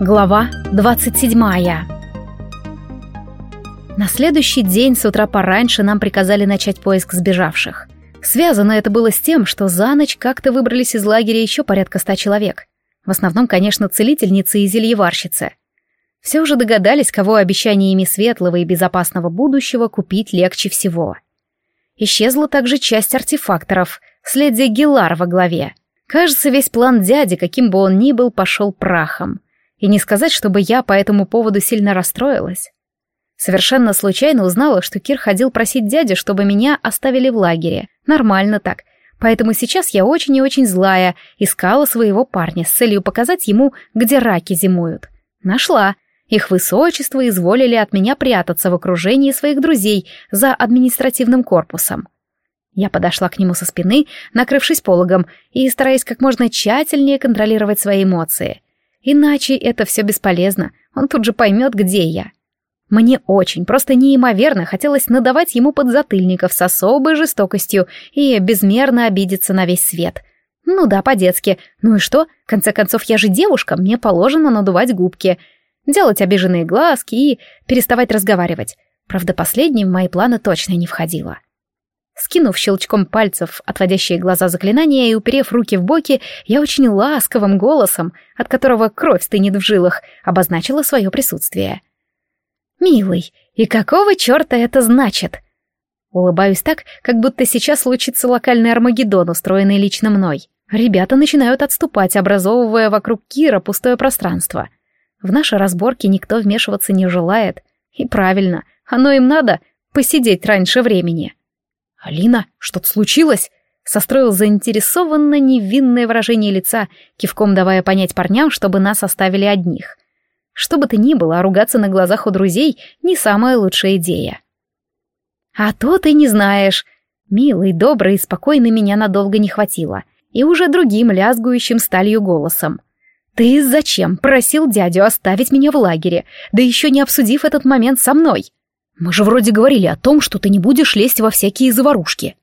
Глава 27 На следующий день с утра пораньше нам приказали начать поиск сбежавших. Связано это было с тем, что за ночь как-то выбрались из лагеря еще порядка ста человек. В основном, конечно, целительницы и зельеварщицы. Все уже догадались, кого обещаниями светлого и безопасного будущего купить легче всего. Исчезла также часть артефакторов, с леди Гелар во главе. Кажется, весь план дяди, каким бы он ни был, пошел прахом. И не сказать, чтобы я по этому поводу сильно расстроилась. Совершенно случайно узнала, что Кир ходил просить дяди, чтобы меня оставили в лагере. Нормально так. Поэтому сейчас я очень и очень злая, искала своего парня с целью показать ему, где раки зимуют. Нашла. Их высочество изволили от меня прятаться в окружении своих друзей за административным корпусом. Я подошла к нему со спины, накрывшись пологом, и стараясь как можно тщательнее контролировать свои эмоции. Иначе это все бесполезно, он тут же поймет, где я. Мне очень, просто неимоверно хотелось надавать ему подзатыльников с особой жестокостью и безмерно обидеться на весь свет. Ну да, по-детски. Ну и что? В конце концов, я же девушка, мне положено надувать губки, делать обиженные глазки и переставать разговаривать. Правда, последнее в мои планы точно не входило. Скинув щелчком пальцев отводящие глаза заклинания и уперев руки в боки, я очень ласковым голосом, от которого кровь стынет в жилах, обозначила свое присутствие. «Милый, и какого черта это значит?» Улыбаюсь так, как будто сейчас случится локальный Армагеддон, устроенный лично мной. Ребята начинают отступать, образовывая вокруг Кира пустое пространство. В наши разборки никто вмешиваться не желает. И правильно, оно им надо посидеть раньше времени. «Алина, что-то случилось?» Состроил заинтересованно невинное выражение лица, кивком давая понять парням, чтобы нас оставили одних. Что бы то ни было, а ругаться на глазах у друзей — не самая лучшая идея. «А то ты не знаешь!» Милый, добрый и спокойный меня надолго не хватило, и уже другим лязгующим сталью голосом. «Ты зачем просил дядю оставить меня в лагере, да еще не обсудив этот момент со мной?» Мы же вроде говорили о том, что ты не будешь лезть во всякие заварушки.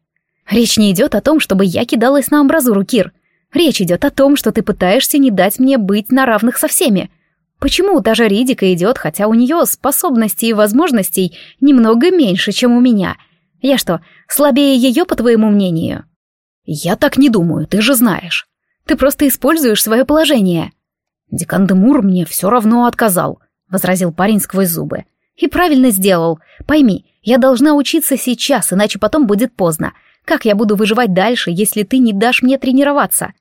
Речь не идет о том, чтобы я кидалась на амбразуру, Кир. Речь идет о том, что ты пытаешься не дать мне быть на равных со всеми. Почему даже Ридика идет, хотя у нее способностей и возможностей немного меньше, чем у меня? Я что, слабее ее, по твоему мнению? Я так не думаю, ты же знаешь. Ты просто используешь свое положение. Декан Демур мне все равно отказал, возразил парень сквозь зубы. И правильно сделал. Пойми, я должна учиться сейчас, иначе потом будет поздно. Как я буду выживать дальше, если ты не дашь мне тренироваться?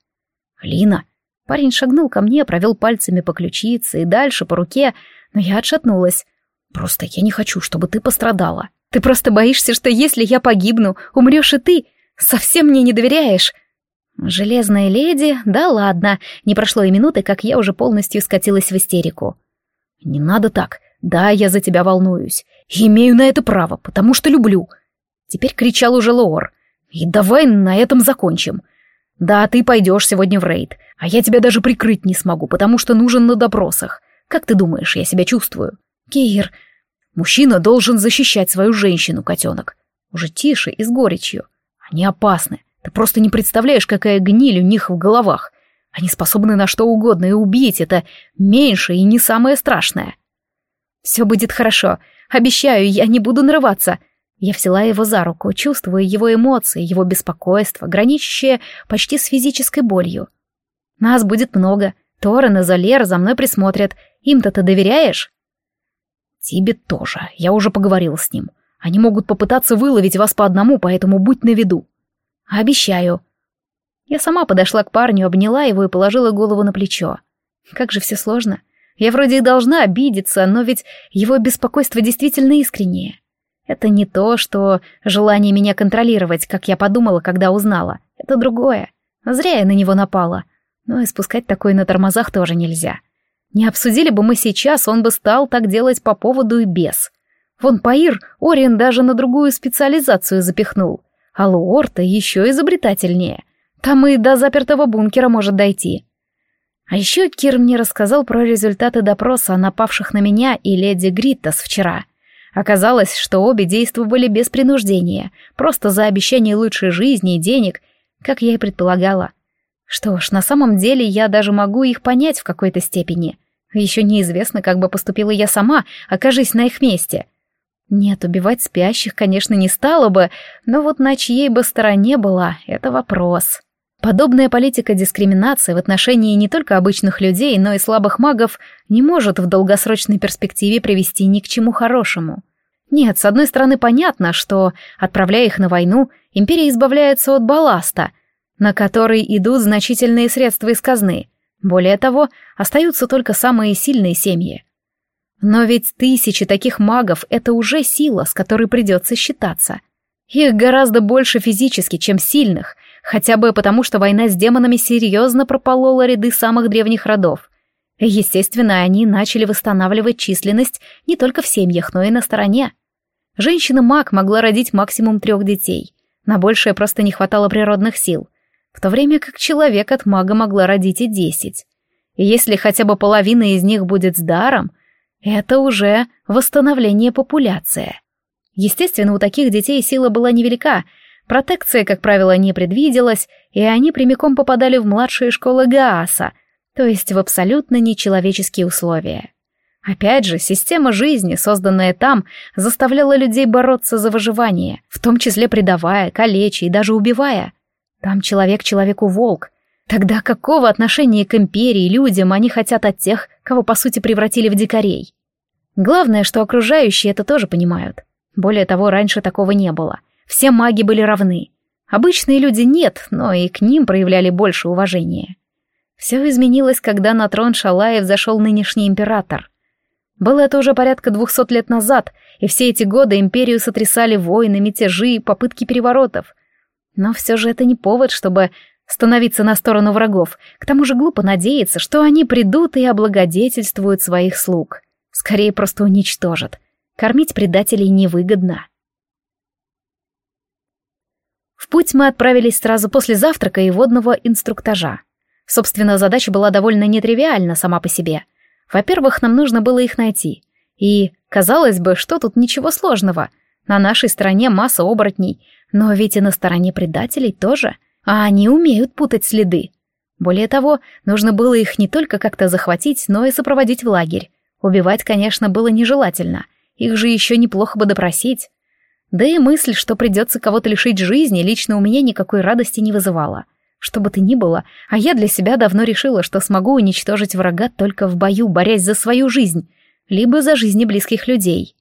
Лина. Парень шагнул ко мне, провел пальцами по ключице и дальше по руке, но я отшатнулась. Просто я не хочу, чтобы ты пострадала. Ты просто боишься, что если я погибну, умрешь и ты. Совсем мне не доверяешь. Железная леди, да ладно, не прошло и минуты, как я уже полностью скатилась в истерику. Не надо так. Да, я за тебя волнуюсь. Имею на это право, потому что люблю. Теперь кричал уже Лоор. И давай на этом закончим. Да, ты пойдешь сегодня в рейд, а я тебя даже прикрыть не смогу, потому что нужен на допросах. Как ты думаешь, я себя чувствую? Кир, мужчина должен защищать свою женщину, котенок. Уже тише и с горечью. Они опасны. Ты просто не представляешь, какая гниль у них в головах. Они способны на что угодно, и убить это меньше и не самое страшное. «Все будет хорошо. Обещаю, я не буду нарываться». Я взяла его за руку, чувствуя его эмоции, его беспокойство, граничащее почти с физической болью. «Нас будет много. Торрен и Золер за мной присмотрят. Им-то ты доверяешь?» «Тебе тоже. Я уже поговорил с ним. Они могут попытаться выловить вас по одному, поэтому будь навиду». «Обещаю». Я сама подошла к парню, обняла его и положила голову на плечо. Как же все сложно. Я вроде и должна обидеться, но ведь его беспокойство действительно искреннее. Это не то, что желание меня контролировать, как я подумала, когда узнала. Это другое. Зря я на него напала. Но и спускать такое на тормозах тоже нельзя. Не обсудили бы мы сейчас, он бы стал так делать по поводу и без. Вон Паир Ориен даже на другую специализацию запихнул. А Луорта еще изобретательнее. Там и до запертого бункера может дойти. А еще Кир мне рассказал про результаты допроса напавших на меня и леди Гриттас вчера. Оказалось, что обе действовали без принуждения, просто за обещание лучшей жизни и денег, как я и предполагала. Что ж, на самом деле я даже могу их понять в какой-то степени. Еще неизвестно, как бы поступила я сама, окажись на их месте. Нет, убивать спящих, конечно, не стало бы, но вот на чьей бы стороне была, это вопрос. Подобная политика дискриминации в отношении не только обычных людей, но и слабых магов не может в долгосрочной перспективе привести ни к чему хорошему. Нет, с одной стороны, понятно, что, отправляя их на войну, империя избавляется от балласта, на который идут значительные средства из казны. Более того, остаются только самые сильные семьи. Но ведь тысячи таких магов — это уже сила, с которой придется считаться. Их гораздо больше физически, чем сильных, хотя бы потому, что война с демонами серьезно прополола ряды самых древних родов. Естественно, они начали восстанавливать численность не только в семьях, но и на стороне. Женщина-маг могла родить максимум трех детей. На большее просто не хватало природных сил. В то время как человек от мага могла родить и десять. И если хотя бы половина из них будет с даром, это уже восстановление популяции. Естественно, у таких детей сила была невелика, протекция, как правило, не предвиделась, и они прямиком попадали в младшие школы Гааса, то есть в абсолютно нечеловеческие условия. Опять же, система жизни, созданная там, заставляла людей бороться за выживание, в том числе предавая, калеча и даже убивая. Там человек человеку волк. Тогда какого отношения к империи, людям они хотят от тех, кого по сути превратили в дикарей? Главное, что окружающие это тоже понимают. Более того, раньше такого не было. Все маги были равны. Обычные люди нет, но и к ним проявляли больше уважения. Все изменилось, когда на трон Шалаев зашел нынешний император. Было это уже порядка двухсот лет назад, и все эти годы империю сотрясали войны, мятежи, попытки переворотов. Но все же это не повод, чтобы становиться на сторону врагов. К тому же глупо надеяться, что они придут и облагодетельствуют своих слуг. Скорее просто уничтожат. Кормить предателей невыгодно. В путь мы отправились сразу после завтрака и водного инструктажа. Собственно, задача была довольно нетривиальна сама по себе — во-первых, нам нужно было их найти. И, казалось бы, что тут ничего сложного. На нашей стороне масса оборотней, но ведь и на стороне предателей тоже. А они умеют путать следы. Более того, нужно было их не только как-то захватить, но и сопроводить в лагерь. Убивать, конечно, было нежелательно. Их же еще неплохо бы допросить. Да и мысль, что придется кого-то лишить жизни, лично у меня никакой радости не вызывала. Что бы то ни было, а я для себя давно решила, что смогу уничтожить врага только в бою, борясь за свою жизнь, либо за жизни близких людей.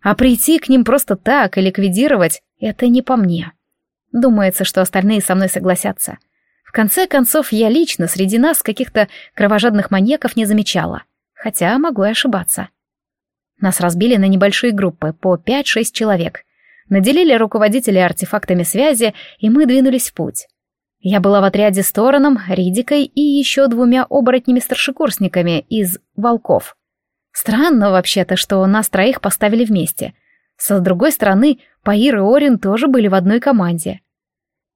А прийти к ним просто так и ликвидировать — это не по мне. Думается, что остальные со мной согласятся. В конце концов, я лично среди нас каких-то кровожадных маньяков не замечала. Хотя могу и ошибаться. Нас разбили на небольшие группы, по 5-6 человек. Наделили руководителей артефактами связи, и мы двинулись в путь. Я была в отряде с Тороном, Ридикой и еще двумя оборотнями-старшекурсниками из «Волков». Странно вообще-то, что нас троих поставили вместе. Со другой стороны, Паир и Орин тоже были в одной команде.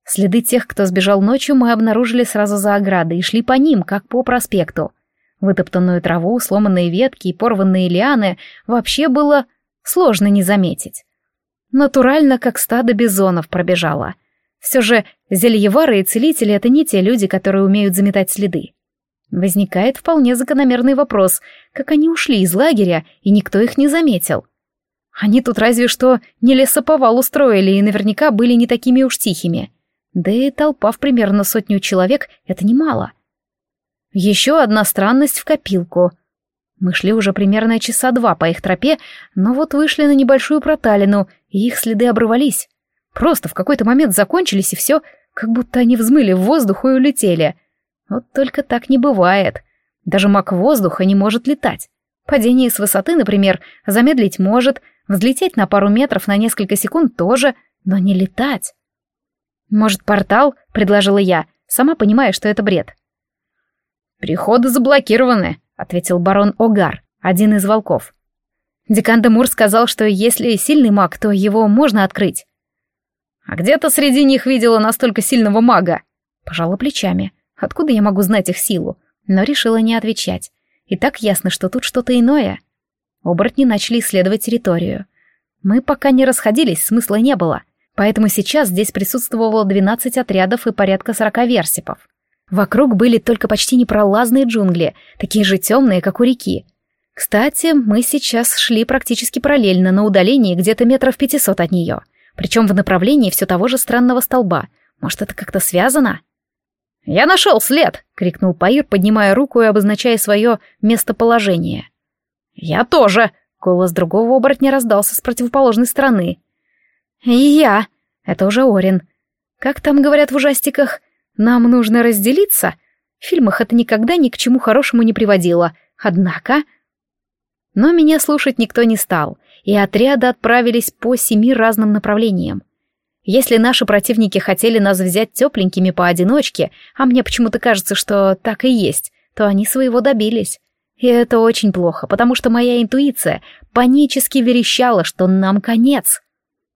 Следы тех, кто сбежал ночью, мы обнаружили сразу за оградой и шли по ним, как по проспекту. Вытоптанную траву, сломанные ветки и порванные лианы вообще было сложно не заметить. Натурально, как стадо бизонов пробежало — все же зельевары и целители — это не те люди, которые умеют заметать следы. Возникает вполне закономерный вопрос, как они ушли из лагеря, и никто их не заметил. Они тут разве что не лесоповал устроили и наверняка были не такими уж тихими. Да и толпа в примерно сотню человек — это немало. Еще одна странность в копилку. Мы шли уже примерно часа два по их тропе, но вот вышли на небольшую проталину, и их следы обрывались. Просто в какой-то момент закончились, и все, как будто они взмыли в воздух и улетели. Вот только так не бывает. Даже маг воздуха не может летать. Падение с высоты, например, замедлить может, взлететь на пару метров на несколько секунд тоже, но не летать. «Может, портал?» — предложила я, сама понимая, что это бред. «Приходы заблокированы», — ответил барон Огар, один из волков. Декан Демур сказал, что если сильный маг, то его можно открыть. А где-то среди них видела настолько сильного мага. Пожала плечами. Откуда я могу знать их силу? Но решила не отвечать. И так ясно, что тут что-то иное. Оборотни начали исследовать территорию. Мы пока не расходились, смысла не было. Поэтому сейчас здесь присутствовало 12 отрядов и порядка 40 версипов. Вокруг были только почти непролазные джунгли, такие же темные, как у реки. Кстати, мы сейчас шли практически параллельно на удалении где-то метров пятисот от нее, причем в направлении все того же странного столба. Может, это как-то связано? «Я нашел след!» — крикнул Паир, поднимая руку и обозначая свое местоположение. «Я тоже!» — голос другого оборотня раздался с противоположной стороны. «И я!» — это уже Орин. «Как там говорят в ужастиках? Нам нужно разделиться?» В фильмах это никогда ни к чему хорошему не приводило. Однако... Но меня слушать никто не стал, и отряды отправились по семи разным направлениям. Если наши противники хотели нас взять тепленькими поодиночке, а мне почему-то кажется, что так и есть, то они своего добились. И это очень плохо, потому что моя интуиция панически верещала, что нам конец.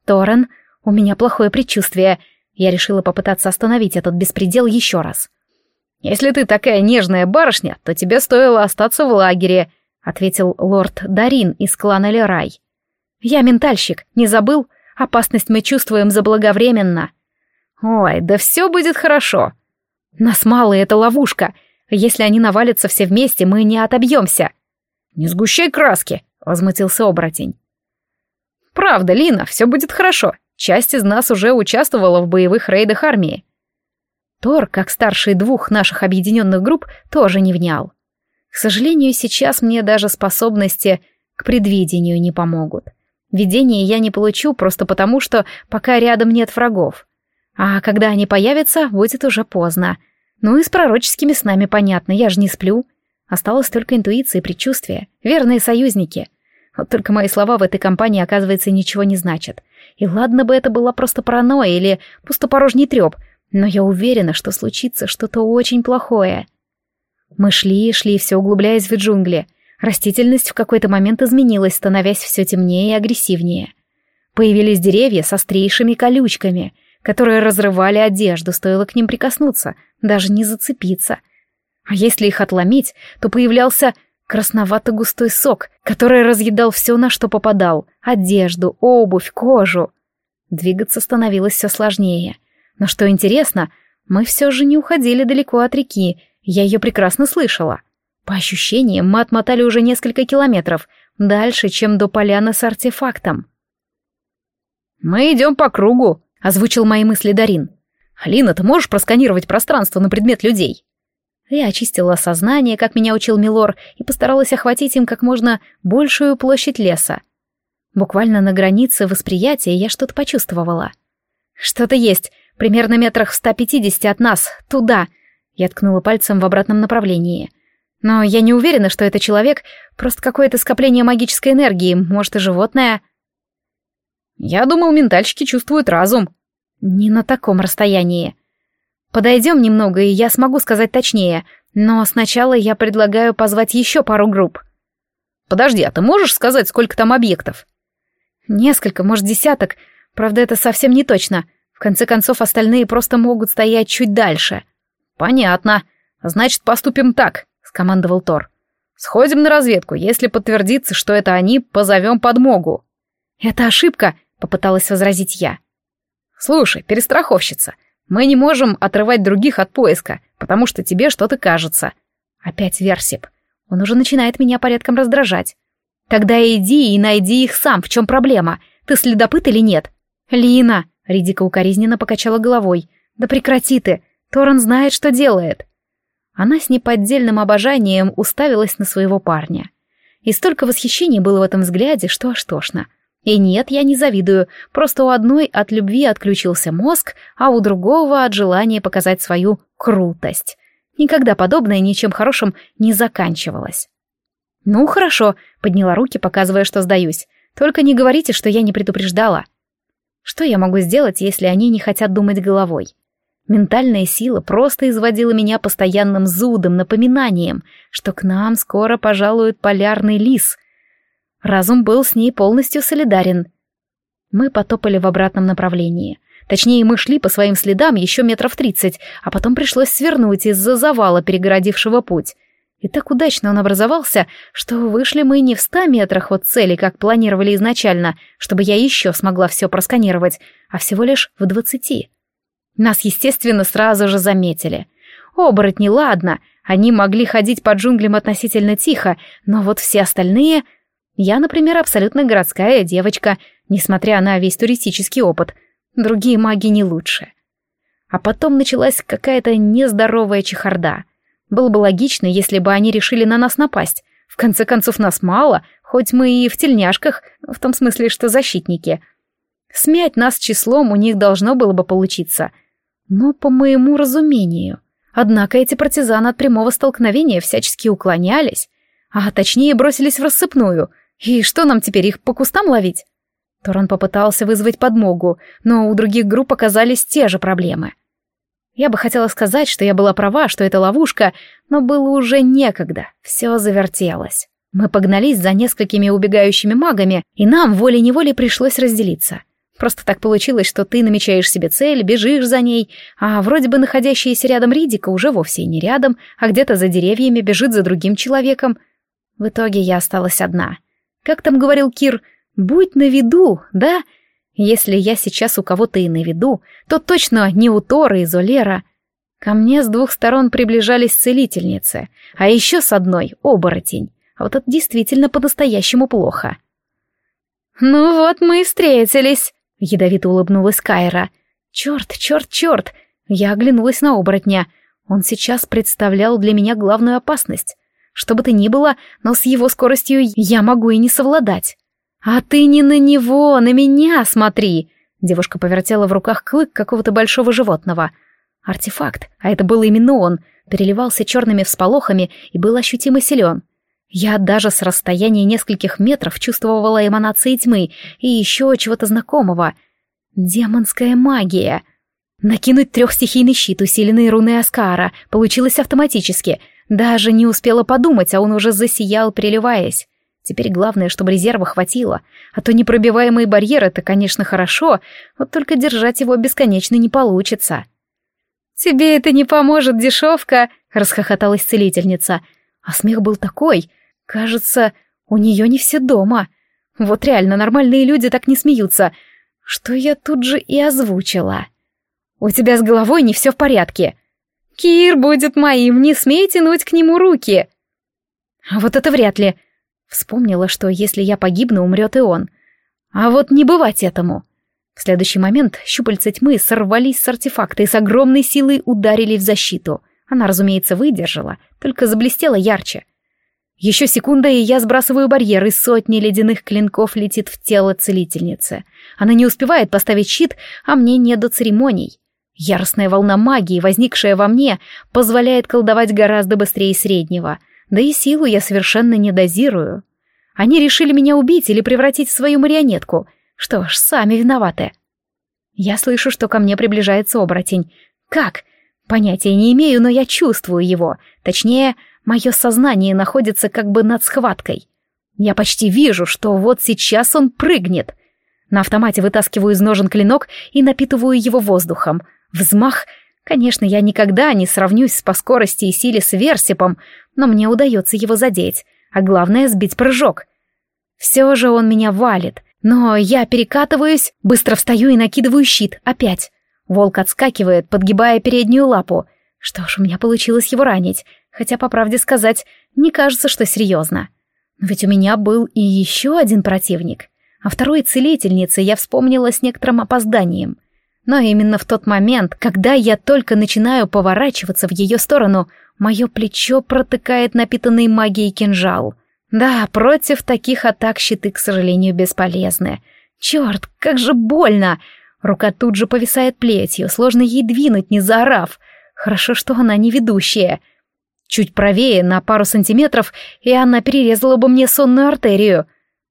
Торрен, у меня плохое предчувствие. Я решила попытаться остановить этот беспредел еще раз. «Если ты такая нежная барышня, то тебе стоило остаться в лагере», — ответил лорд Дарин из клана Лерай. «Я ментальщик, не забыл?» Опасность мы чувствуем заблаговременно. Ой, да все будет хорошо. Нас мало, это ловушка. Если они навалятся все вместе, мы не отобьемся. Не сгущай краски, возмутился оборотень. Правда, Лина, все будет хорошо. Часть из нас уже участвовала в боевых рейдах армии. Тор, как старший двух наших объединенных групп, тоже не внял. К сожалению, сейчас мне даже способности к предвидению не помогут. Видение я не получу просто потому, что пока рядом нет врагов. А когда они появятся, будет уже поздно. Ну и с пророческими снами понятно, я же не сплю. Осталось только интуиция и предчувствие, верные союзники. Вот только мои слова в этой компании, оказывается, ничего не значат. И ладно бы это была просто паранойя или пустопорожний треп, но я уверена, что случится что-то очень плохое. Мы шли и шли, все углубляясь в джунгли. Растительность в какой-то момент изменилась, становясь все темнее и агрессивнее. Появились деревья с острейшими колючками, которые разрывали одежду, стоило к ним прикоснуться, даже не зацепиться. А если их отломить, то появлялся красновато-густой сок, который разъедал все, на что попадал — одежду, обувь, кожу. Двигаться становилось все сложнее. Но что интересно, мы все же не уходили далеко от реки, я ее прекрасно слышала. По ощущениям, мы отмотали уже несколько километров, дальше, чем до поляны с артефактом. «Мы идем по кругу», — озвучил мои мысли Дарин. «Алина, ты можешь просканировать пространство на предмет людей?» Я очистила сознание, как меня учил Милор, и постаралась охватить им как можно большую площадь леса. Буквально на границе восприятия я что-то почувствовала. «Что-то есть, примерно метрах в 150 от нас, туда!» Я ткнула пальцем в обратном направлении. Но я не уверена, что это человек, просто какое-то скопление магической энергии, может и животное. Я думал, ментальщики чувствуют разум. Не на таком расстоянии. Подойдем немного, и я смогу сказать точнее, но сначала я предлагаю позвать еще пару групп. Подожди, а ты можешь сказать, сколько там объектов? Несколько, может, десяток. Правда, это совсем не точно. В конце концов, остальные просто могут стоять чуть дальше. Понятно. Значит, поступим так скомандовал Тор. «Сходим на разведку. Если подтвердится, что это они, позовем подмогу». «Это ошибка», — попыталась возразить я. «Слушай, перестраховщица, мы не можем отрывать других от поиска, потому что тебе что-то кажется». Опять Версип. Он уже начинает меня порядком раздражать. «Тогда иди и найди их сам, в чем проблема? Ты следопыт или нет?» «Лина!» — Ридика укоризненно покачала головой. «Да прекрати ты! Торрен знает, что делает!» Она с неподдельным обожанием уставилась на своего парня. И столько восхищения было в этом взгляде, что аж тошно. И нет, я не завидую, просто у одной от любви отключился мозг, а у другого от желания показать свою крутость. Никогда подобное ничем хорошим не заканчивалось. «Ну, хорошо», — подняла руки, показывая, что сдаюсь. «Только не говорите, что я не предупреждала». Что я могу сделать, если они не хотят думать головой? Ментальная сила просто изводила меня постоянным зудом, напоминанием, что к нам скоро пожалует полярный лис. Разум был с ней полностью солидарен. Мы потопали в обратном направлении. Точнее, мы шли по своим следам еще метров тридцать, а потом пришлось свернуть из-за завала, перегородившего путь. И так удачно он образовался, что вышли мы не в ста метрах от цели, как планировали изначально, чтобы я еще смогла все просканировать, а всего лишь в двадцати. Нас, естественно, сразу же заметили. Оборотни, ладно, они могли ходить по джунглям относительно тихо, но вот все остальные... Я, например, абсолютно городская девочка, несмотря на весь туристический опыт. Другие маги не лучше. А потом началась какая-то нездоровая чехарда. Было бы логично, если бы они решили на нас напасть. В конце концов, нас мало, хоть мы и в тельняшках, в том смысле, что защитники. Смять нас числом у них должно было бы получиться. Но по моему разумению. Однако эти партизаны от прямого столкновения всячески уклонялись, а точнее бросились в рассыпную. И что нам теперь, их по кустам ловить? Торан попытался вызвать подмогу, но у других групп оказались те же проблемы. Я бы хотела сказать, что я была права, что это ловушка, но было уже некогда, все завертелось. Мы погнались за несколькими убегающими магами, и нам волей-неволей пришлось разделиться. Просто так получилось, что ты намечаешь себе цель, бежишь за ней, а вроде бы находящаяся рядом Ридика уже вовсе не рядом, а где-то за деревьями бежит за другим человеком. В итоге я осталась одна. Как там говорил Кир — Будь на виду, да? Если я сейчас у кого-то и на виду, то точно не у Тора и Золера. Ко мне с двух сторон приближались целительницы, а еще с одной — оборотень. А вот это действительно по-настоящему плохо. «Ну вот мы и встретились», — ядовито улыбнулась Кайра. «Черт, черт, черт!» Я оглянулась на оборотня. Он сейчас представлял для меня главную опасность. Что бы то ни было, но с его скоростью я могу и не совладать. «А ты не на него, на меня смотри!» Девушка повертела в руках клык какого-то большого животного. Артефакт, а это был именно он, переливался черными всполохами и был ощутимо силен. Я даже с расстояния нескольких метров чувствовала эманации тьмы и еще чего-то знакомого. Демонская магия. Накинуть трехстихийный щит, усиленный руной Аскара, получилось автоматически. Даже не успела подумать, а он уже засиял, переливаясь. Теперь главное, чтобы резерва хватило, а то непробиваемый барьер — это, конечно, хорошо, вот только держать его бесконечно не получится. «Тебе это не поможет, дешевка!» — расхохоталась целительница. А смех был такой. Кажется, у нее не все дома. Вот реально, нормальные люди так не смеются. Что я тут же и озвучила. «У тебя с головой не все в порядке!» «Кир будет моим, не смей тянуть к нему руки!» «А вот это вряд ли!» Вспомнила, что если я погибну, умрет и он. А вот не бывать этому. В следующий момент щупальца тьмы сорвались с артефакта и с огромной силой ударили в защиту. Она, разумеется, выдержала, только заблестела ярче. Еще секунда, и я сбрасываю барьер, и сотни ледяных клинков летит в тело целительницы. Она не успевает поставить щит, а мне не до церемоний. Яростная волна магии, возникшая во мне, позволяет колдовать гораздо быстрее среднего — да и силу я совершенно не дозирую. Они решили меня убить или превратить в свою марионетку. Что ж, сами виноваты. Я слышу, что ко мне приближается оборотень. Как? Понятия не имею, но я чувствую его. Точнее, мое сознание находится как бы над схваткой. Я почти вижу, что вот сейчас он прыгнет. На автомате вытаскиваю из ножен клинок и напитываю его воздухом. Взмах — Конечно, я никогда не сравнюсь по скорости и силе с Версипом, но мне удается его задеть, а главное — сбить прыжок. Все же он меня валит, но я перекатываюсь, быстро встаю и накидываю щит, опять. Волк отскакивает, подгибая переднюю лапу. Что ж, у меня получилось его ранить, хотя, по правде сказать, не кажется, что серьезно. Но ведь у меня был и еще один противник. А второй целительнице я вспомнила с некоторым опозданием — но именно в тот момент, когда я только начинаю поворачиваться в ее сторону, мое плечо протыкает напитанный магией кинжал. Да, против таких атак щиты, к сожалению, бесполезны. Черт, как же больно! Рука тут же повисает плетью, сложно ей двинуть, не заорав. Хорошо, что она не ведущая. Чуть правее, на пару сантиметров, и она перерезала бы мне сонную артерию.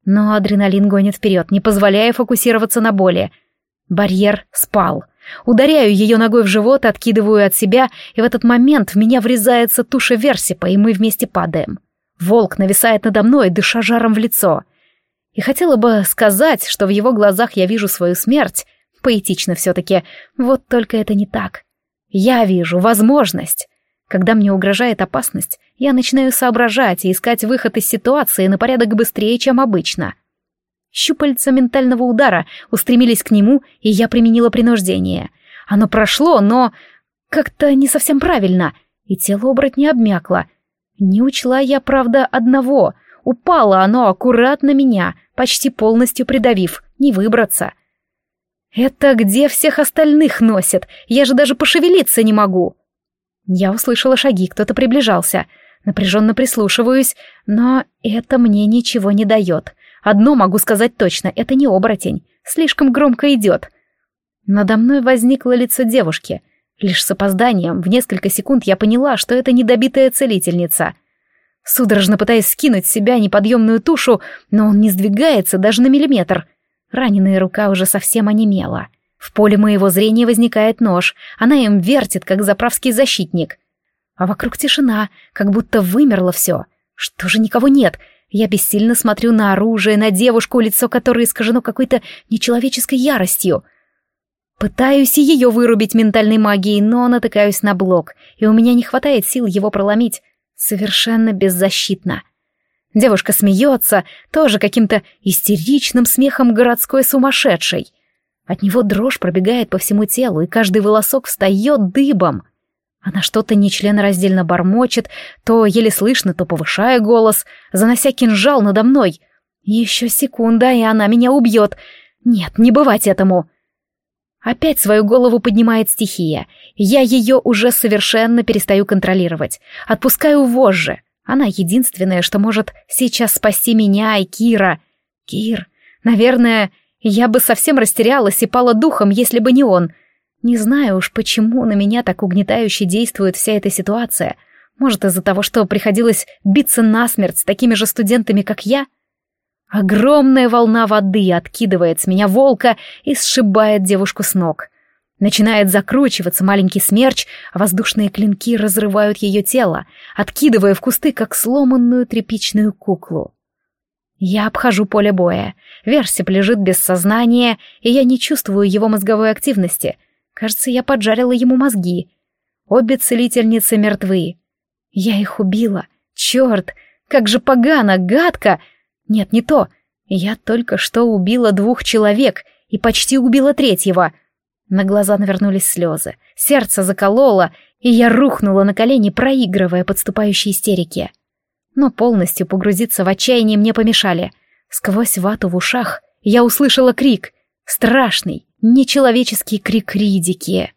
Но адреналин гонит вперед, не позволяя фокусироваться на боли — Барьер спал. Ударяю ее ногой в живот, откидываю от себя, и в этот момент в меня врезается туша Версипа, и мы вместе падаем. Волк нависает надо мной, дыша жаром в лицо. И хотела бы сказать, что в его глазах я вижу свою смерть, поэтично все-таки, вот только это не так. Я вижу возможность. Когда мне угрожает опасность, я начинаю соображать и искать выход из ситуации на порядок быстрее, чем обычно. — Щупальца ментального удара устремились к нему, и я применила принуждение. Оно прошло, но как-то не совсем правильно. и тело оборотня обмякло. Не учла я, правда, одного. Упало оно аккуратно меня, почти полностью придавив, не выбраться. «Это где всех остальных носят? Я же даже пошевелиться не могу!» Я услышала шаги, кто-то приближался. Напряженно прислушиваюсь, но это мне ничего не дает. Одно могу сказать точно, это не оборотень. Слишком громко идет. Надо мной возникло лицо девушки. Лишь с опозданием, в несколько секунд я поняла, что это недобитая целительница. Судорожно пытаясь скинуть с себя неподъемную тушу, но он не сдвигается даже на миллиметр. Раненая рука уже совсем онемела. В поле моего зрения возникает нож, она им вертит, как заправский защитник. А вокруг тишина, как будто вымерло все. Что же никого нет? Я бессильно смотрю на оружие, на девушку, лицо которой искажено какой-то нечеловеческой яростью. Пытаюсь ее вырубить ментальной магией, но натыкаюсь на блок, и у меня не хватает сил его проломить. Совершенно беззащитно. Девушка смеется, тоже каким-то истеричным смехом городской сумасшедшей. От него дрожь пробегает по всему телу, и каждый волосок встает дыбом — она что-то нечленораздельно бормочет, то еле слышно, то повышая голос, занося кинжал надо мной. Еще секунда, и она меня убьет. Нет, не бывать этому. Опять свою голову поднимает стихия. Я ее уже совершенно перестаю контролировать. Отпускаю вожжи. Она единственная, что может сейчас спасти меня и Кира. Кир, наверное, я бы совсем растерялась и пала духом, если бы не он — не знаю уж, почему на меня так угнетающе действует вся эта ситуация. Может, из-за того, что приходилось биться насмерть с такими же студентами, как я? Огромная волна воды откидывает с меня волка и сшибает девушку с ног. Начинает закручиваться маленький смерч, а воздушные клинки разрывают ее тело, откидывая в кусты, как сломанную тряпичную куклу. Я обхожу поле боя. Версип лежит без сознания, и я не чувствую его мозговой активности, Кажется, я поджарила ему мозги. Обе целительницы мертвы. Я их убила. Черт, как же погано, гадко. Нет, не то. Я только что убила двух человек и почти убила третьего. На глаза навернулись слезы. Сердце закололо, и я рухнула на колени, проигрывая подступающие истерики. Но полностью погрузиться в отчаяние мне помешали. Сквозь вату в ушах я услышала крик. Страшный, нечеловеческий крик Ридики.